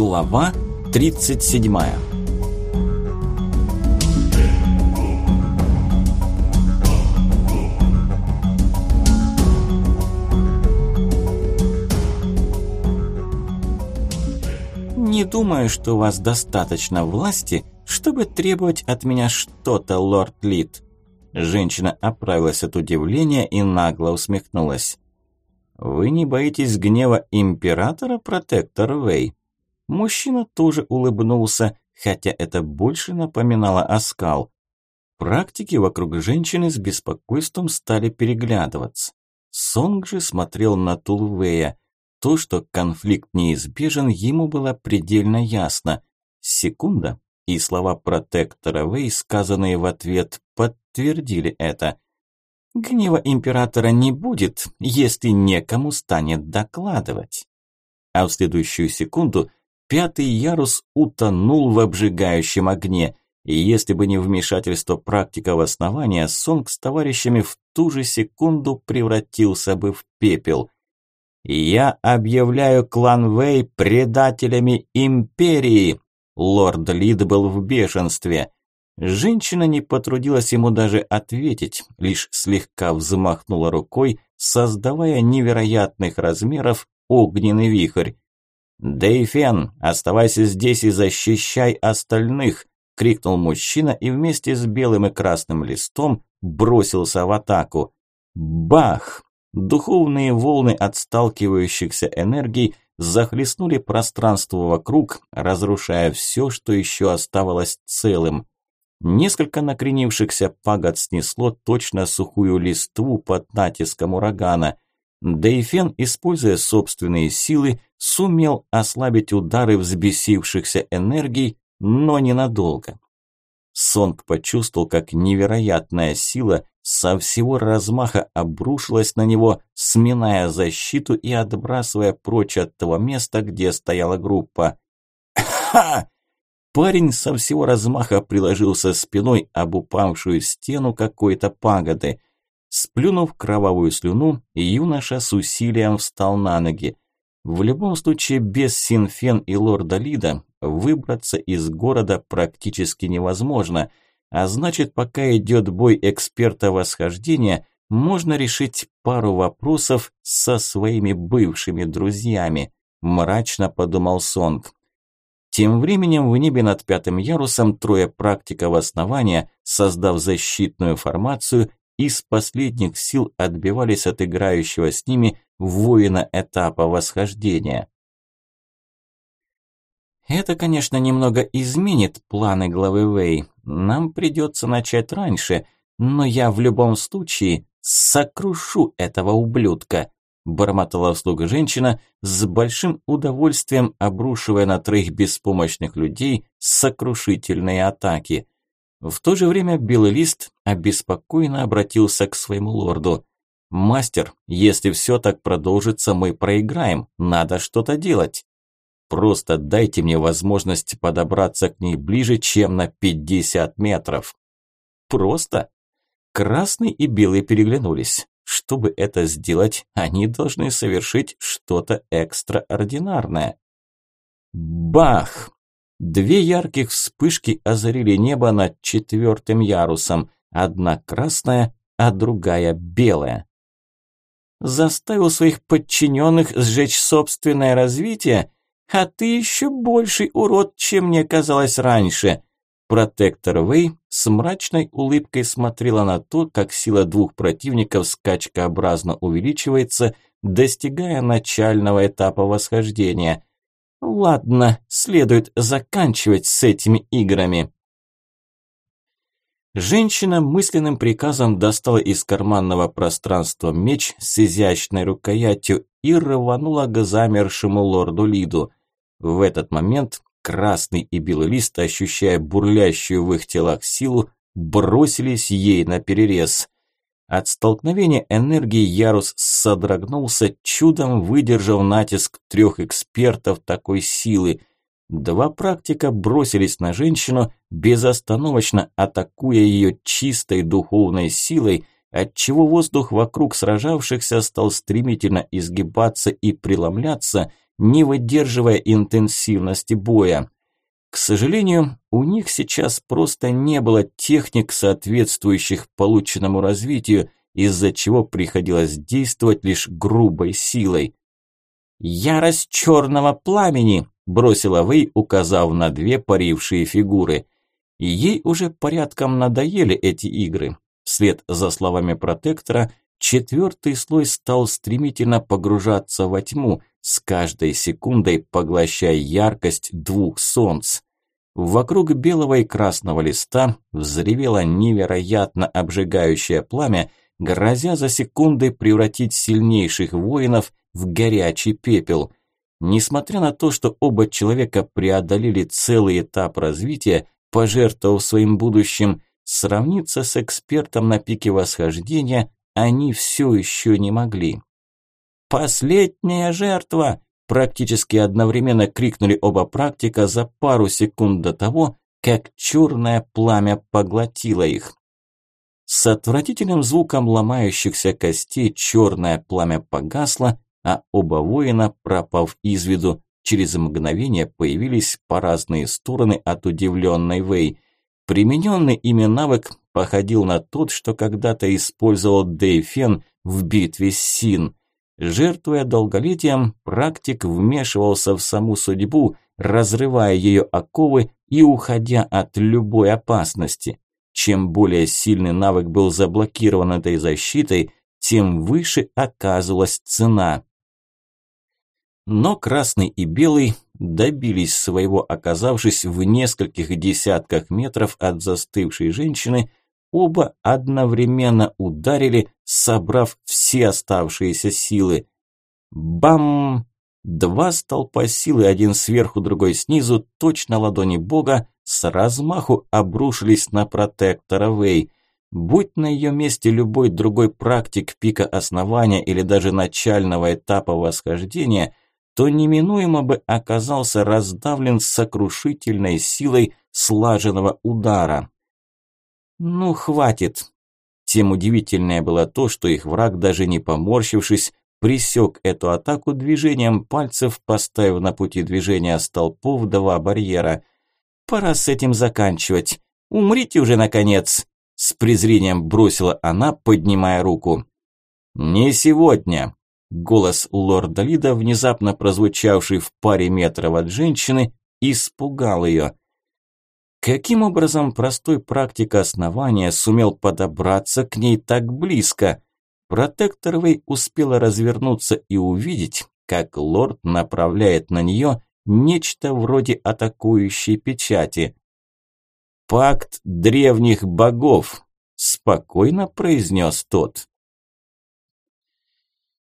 Глава 37 «Не думаю, что у вас достаточно власти, чтобы требовать от меня что-то, лорд Лид». Женщина оправилась от удивления и нагло усмехнулась. «Вы не боитесь гнева императора, протектор Вэй?» Мужчина тоже улыбнулся, хотя это больше напоминало оскал. Практики вокруг женщины с беспокойством стали переглядываться. Сонг же смотрел на Тулвея. То, что конфликт неизбежен, ему было предельно ясно. Секунда, и слова протектора Вэй, сказанные в ответ, подтвердили это. Гнева императора не будет, если некому станет докладывать. А в следующую секунду Пятый ярус утонул в обжигающем огне, и если бы не вмешательство практика в основание, Сонг с товарищами в ту же секунду превратился бы в пепел. «Я объявляю клан Вэй предателями империи!» Лорд Лид был в бешенстве. Женщина не потрудилась ему даже ответить, лишь слегка взмахнула рукой, создавая невероятных размеров огненный вихрь. «Дэйфен, оставайся здесь и защищай остальных!» – крикнул мужчина и вместе с белым и красным листом бросился в атаку. Бах! Духовные волны от сталкивающихся энергий захлестнули пространство вокруг, разрушая все, что еще оставалось целым. Несколько накренившихся пагод снесло точно сухую листву под натиском урагана – Дейфен, используя собственные силы, сумел ослабить удары взбесившихся энергий, но ненадолго. Сонг почувствовал, как невероятная сила со всего размаха обрушилась на него, сминая защиту и отбрасывая прочь от того места, где стояла группа. «Ха!» Парень со всего размаха приложился спиной об упавшую стену какой-то пагоды – Сплюнув кровавую слюну, юноша с усилием встал на ноги. В любом случае, без Синфен и лорда Лида выбраться из города практически невозможно, а значит, пока идет бой эксперта восхождения, можно решить пару вопросов со своими бывшими друзьями, мрачно подумал Сонг. Тем временем в небе над пятым ярусом трое практиков основания, создав защитную формацию, из последних сил отбивались от играющего с ними воина этапа восхождения. Это, конечно, немного изменит планы главы Вэй. Нам придется начать раньше, но я в любом случае сокрушу этого ублюдка, бормотала вслух женщина с большим удовольствием обрушивая на троих беспомощных людей сокрушительные атаки. В то же время Белый Лист обеспокоенно обратился к своему лорду. «Мастер, если все так продолжится, мы проиграем. Надо что-то делать. Просто дайте мне возможность подобраться к ней ближе, чем на 50 метров». «Просто?» Красный и Белый переглянулись. Чтобы это сделать, они должны совершить что-то экстраординарное. Бах! Две ярких вспышки озарили небо над четвертым ярусом, одна красная, а другая белая. Заставил своих подчиненных сжечь собственное развитие? А ты еще больший урод, чем мне казалось раньше. Протектор Вэй с мрачной улыбкой смотрела на то, как сила двух противников скачкообразно увеличивается, достигая начального этапа восхождения – Ладно, следует заканчивать с этими играми. Женщина мысленным приказом достала из карманного пространства меч с изящной рукоятью и рванула к замершему лорду Лиду. В этот момент красный и белый лист, ощущая бурлящую в их телах силу, бросились ей на перерез. От столкновения энергии Ярус содрогнулся, чудом выдержав натиск трех экспертов такой силы. Два практика бросились на женщину, безостановочно атакуя ее чистой духовной силой, отчего воздух вокруг сражавшихся стал стремительно изгибаться и преломляться, не выдерживая интенсивности боя. К сожалению, у них сейчас просто не было техник, соответствующих полученному развитию, из-за чего приходилось действовать лишь грубой силой. «Ярость черного пламени!» – бросила Вэй, указав на две парившие фигуры. И ей уже порядком надоели эти игры. Вслед за словами протектора, четвертый слой стал стремительно погружаться во тьму, с каждой секундой поглощая яркость двух солнц. Вокруг белого и красного листа взревело невероятно обжигающее пламя, грозя за секунды превратить сильнейших воинов в горячий пепел. Несмотря на то, что оба человека преодолели целый этап развития, пожертвовав своим будущим, сравниться с экспертом на пике восхождения они все еще не могли. «Последняя жертва!» Практически одновременно крикнули оба практика за пару секунд до того, как черное пламя поглотило их. С отвратительным звуком ломающихся костей черное пламя погасло, а оба воина, пропав из виду, через мгновение появились по разные стороны от удивленной Вэй. Примененный ими навык походил на тот, что когда-то использовал Дэйфен в битве с Син. Жертвуя долголетием, практик вмешивался в саму судьбу, разрывая ее оковы и уходя от любой опасности. Чем более сильный навык был заблокирован этой защитой, тем выше оказывалась цена. Но красный и белый добились своего, оказавшись в нескольких десятках метров от застывшей женщины, оба одновременно ударили, собрав все оставшиеся силы. Бам! Два столпа силы, один сверху, другой снизу, точно ладони бога, с размаху обрушились на протектора Вэй. Будь на ее месте любой другой практик пика основания или даже начального этапа восхождения, то неминуемо бы оказался раздавлен сокрушительной силой слаженного удара. Ну, хватит. Тем удивительнее было то, что их враг, даже не поморщившись, пресек эту атаку движением пальцев, поставив на пути движения столпов два барьера. Пора с этим заканчивать. Умрите уже, наконец!» С презрением бросила она, поднимая руку. «Не сегодня!» Голос лорда Лида, внезапно прозвучавший в паре метров от женщины, испугал ее. Каким образом простой практик основания сумел подобраться к ней так близко? Протектор Вэй успела развернуться и увидеть, как лорд направляет на нее нечто вроде атакующей печати. «Пакт древних богов», – спокойно произнес тот.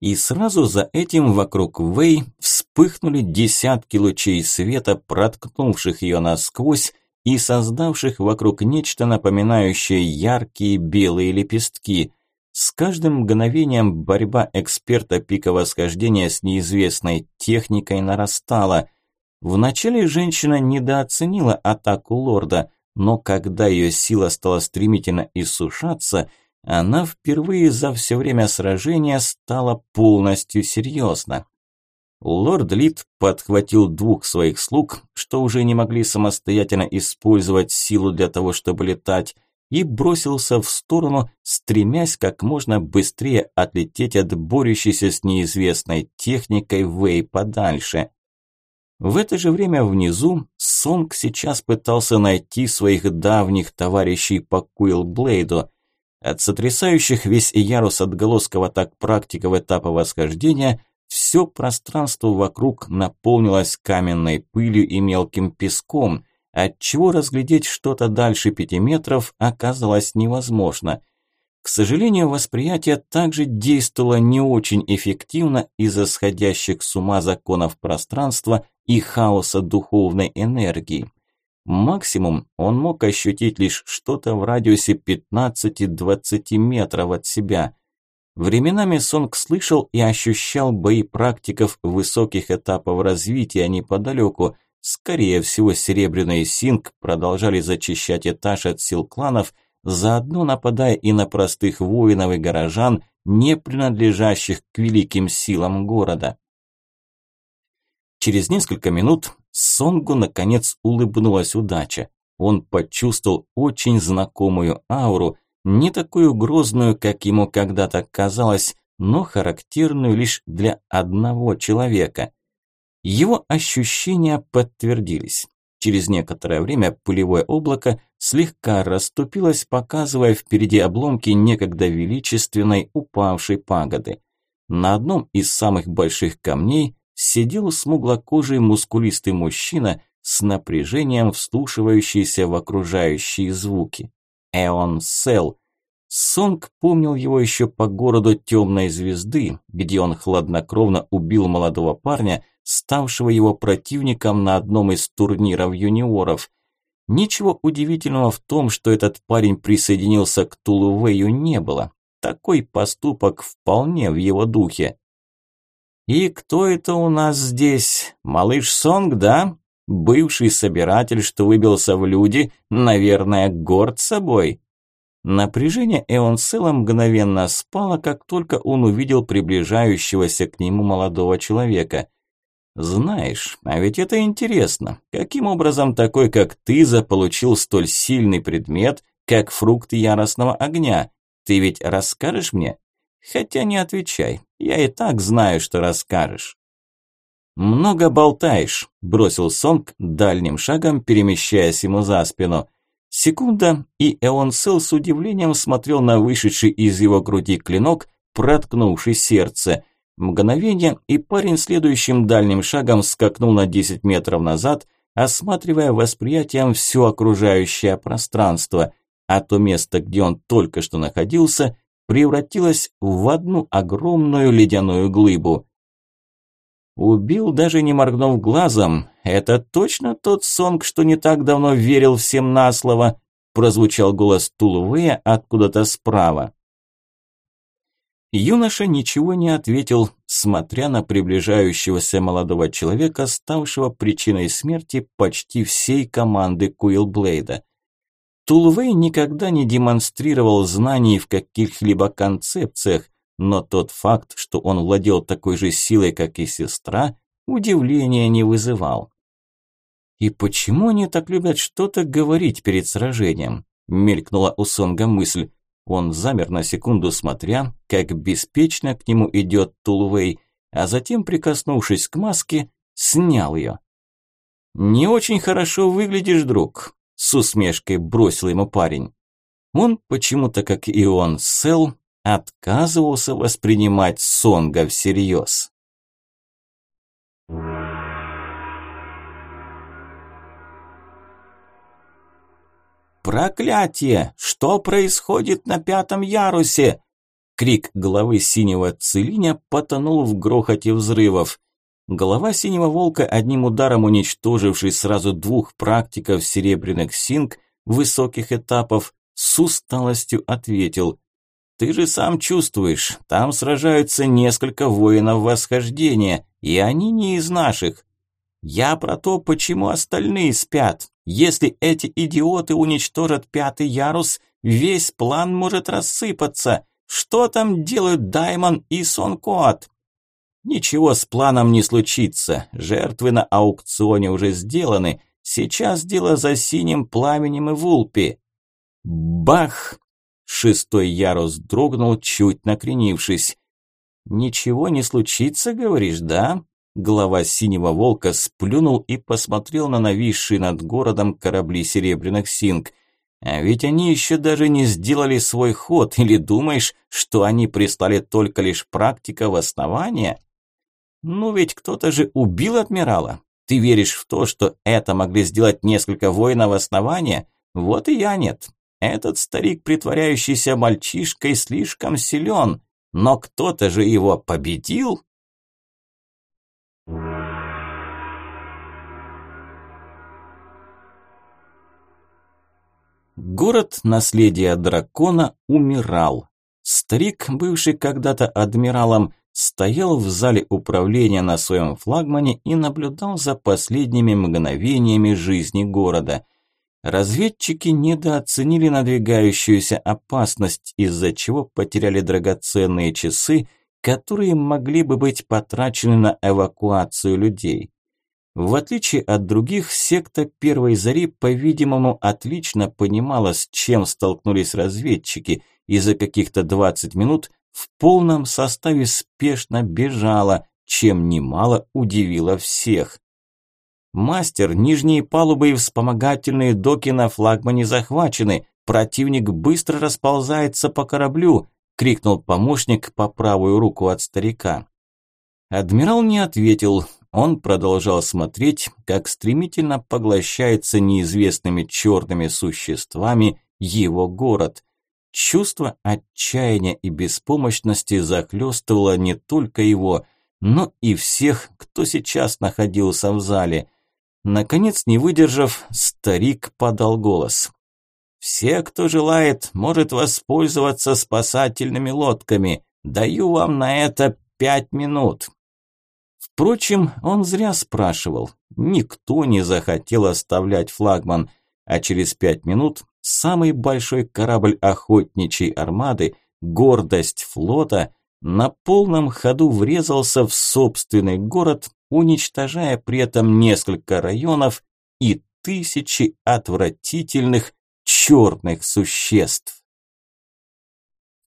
И сразу за этим вокруг Вэй вспыхнули десятки лучей света, проткнувших ее насквозь и создавших вокруг нечто напоминающее яркие белые лепестки. С каждым мгновением борьба эксперта пика восхождения с неизвестной техникой нарастала. Вначале женщина недооценила атаку лорда, но когда ее сила стала стремительно иссушаться, она впервые за все время сражения стала полностью серьезна. Лорд Лид подхватил двух своих слуг, что уже не могли самостоятельно использовать силу для того, чтобы летать, и бросился в сторону, стремясь как можно быстрее отлететь от борющейся с неизвестной техникой Вэй подальше. В это же время внизу Сонг сейчас пытался найти своих давних товарищей по Куилблейду. От сотрясающих весь ярус отголосков атак практиков этапа восхождения все пространство вокруг наполнилось каменной пылью и мелким песком, отчего разглядеть что-то дальше пяти метров оказалось невозможно. К сожалению, восприятие также действовало не очень эффективно из-за сходящих с ума законов пространства и хаоса духовной энергии. Максимум он мог ощутить лишь что-то в радиусе 15-20 метров от себя. Временами Сонг слышал и ощущал бои практиков высоких этапов развития неподалеку. Скорее всего, Серебряный Синг продолжали зачищать этаж от сил кланов, заодно нападая и на простых воинов и горожан, не принадлежащих к великим силам города. Через несколько минут Сонгу наконец улыбнулась удача. Он почувствовал очень знакомую ауру, не такую грозную, как ему когда-то казалось, но характерную лишь для одного человека. Его ощущения подтвердились. Через некоторое время пылевое облако слегка расступилось, показывая впереди обломки некогда величественной упавшей пагоды. На одном из самых больших камней сидел смуглокожий мускулистый мужчина с напряжением вслушивающийся в окружающие звуки. Эон Сел. Сонг помнил его еще по городу Темной Звезды, где он хладнокровно убил молодого парня, ставшего его противником на одном из турниров юниоров. Ничего удивительного в том, что этот парень присоединился к Тулувею не было. Такой поступок вполне в его духе. «И кто это у нас здесь? Малыш Сонг, да? Бывший собиратель, что выбился в люди, наверное, горд собой?» Напряжение Эонсела мгновенно спало, как только он увидел приближающегося к нему молодого человека – знаешь, а ведь это интересно. Каким образом такой, как ты, заполучил столь сильный предмет, как фрукт яростного огня? Ты ведь расскажешь мне? Хотя не отвечай, я и так знаю, что расскажешь. «Много болтаешь», – бросил Сонг дальним шагом, перемещаясь ему за спину. Секунда, и Эонсел с удивлением смотрел на вышедший из его груди клинок, проткнувший сердце. Мгновение, и парень следующим дальним шагом скакнул на 10 метров назад, осматривая восприятием все окружающее пространство, а то место, где он только что находился, превратилось в одну огромную ледяную глыбу. Убил, даже не моргнув глазом. Это точно тот сонг, что не так давно верил всем на слово, прозвучал голос Тулувея откуда-то справа. Юноша ничего не ответил, смотря на приближающегося молодого человека, ставшего причиной смерти почти всей команды Куилблейда. Тулвей никогда не демонстрировал знаний в каких-либо концепциях, но тот факт, что он владел такой же силой, как и сестра, удивления не вызывал. «И почему они так любят что-то говорить перед сражением?» – мелькнула у Сонга мысль. Он замер на секунду, смотря, как беспечно к нему идет Тулвей, а затем, прикоснувшись к маске, снял ее. «Не очень хорошо выглядишь, друг», – с усмешкой бросил ему парень. Он почему-то, как и он, Сел, отказывался воспринимать Сонга всерьез. «Проклятие! Что происходит на пятом ярусе?» Крик головы синего целиня потонул в грохоте взрывов. Голова синего волка, одним ударом уничтоживший сразу двух практиков серебряных синг высоких этапов, с усталостью ответил. «Ты же сам чувствуешь, там сражаются несколько воинов восхождения, и они не из наших. Я про то, почему остальные спят. Если эти идиоты уничтожат пятый ярус, весь план может рассыпаться. Что там делают Даймон и Сонкоат? Ничего с планом не случится. Жертвы на аукционе уже сделаны. Сейчас дело за синим пламенем и вулпи. Бах! Шестой ярус дрогнул, чуть накренившись. «Ничего не случится, говоришь, да?» Глава синего волка сплюнул и посмотрел на нависшие над городом корабли серебряных синг. А ведь они еще даже не сделали свой ход, или думаешь, что они прислали только лишь практика в основание? Ну ведь кто-то же убил адмирала. Ты веришь в то, что это могли сделать несколько воинов основания? Вот и я нет. Этот старик, притворяющийся мальчишкой, слишком силен. Но кто-то же его победил. Город наследия дракона умирал. Старик, бывший когда-то адмиралом, стоял в зале управления на своем флагмане и наблюдал за последними мгновениями жизни города. Разведчики недооценили надвигающуюся опасность, из-за чего потеряли драгоценные часы, которые могли бы быть потрачены на эвакуацию людей. В отличие от других, секта Первой Зари, по-видимому, отлично понимала, с чем столкнулись разведчики, и за каких-то 20 минут в полном составе спешно бежала, чем немало удивило всех. «Мастер, нижние палубы и вспомогательные доки на флагмане захвачены. Противник быстро расползается по кораблю», – крикнул помощник по правую руку от старика. Адмирал не ответил. Он продолжал смотреть, как стремительно поглощается неизвестными черными существами его город. Чувство отчаяния и беспомощности захлестывало не только его, но и всех, кто сейчас находился в зале – Наконец, не выдержав, старик подал голос. «Все, кто желает, может воспользоваться спасательными лодками. Даю вам на это пять минут». Впрочем, он зря спрашивал. Никто не захотел оставлять флагман, а через пять минут самый большой корабль охотничьей армады, гордость флота, на полном ходу врезался в собственный город уничтожая при этом несколько районов и тысячи отвратительных черных существ.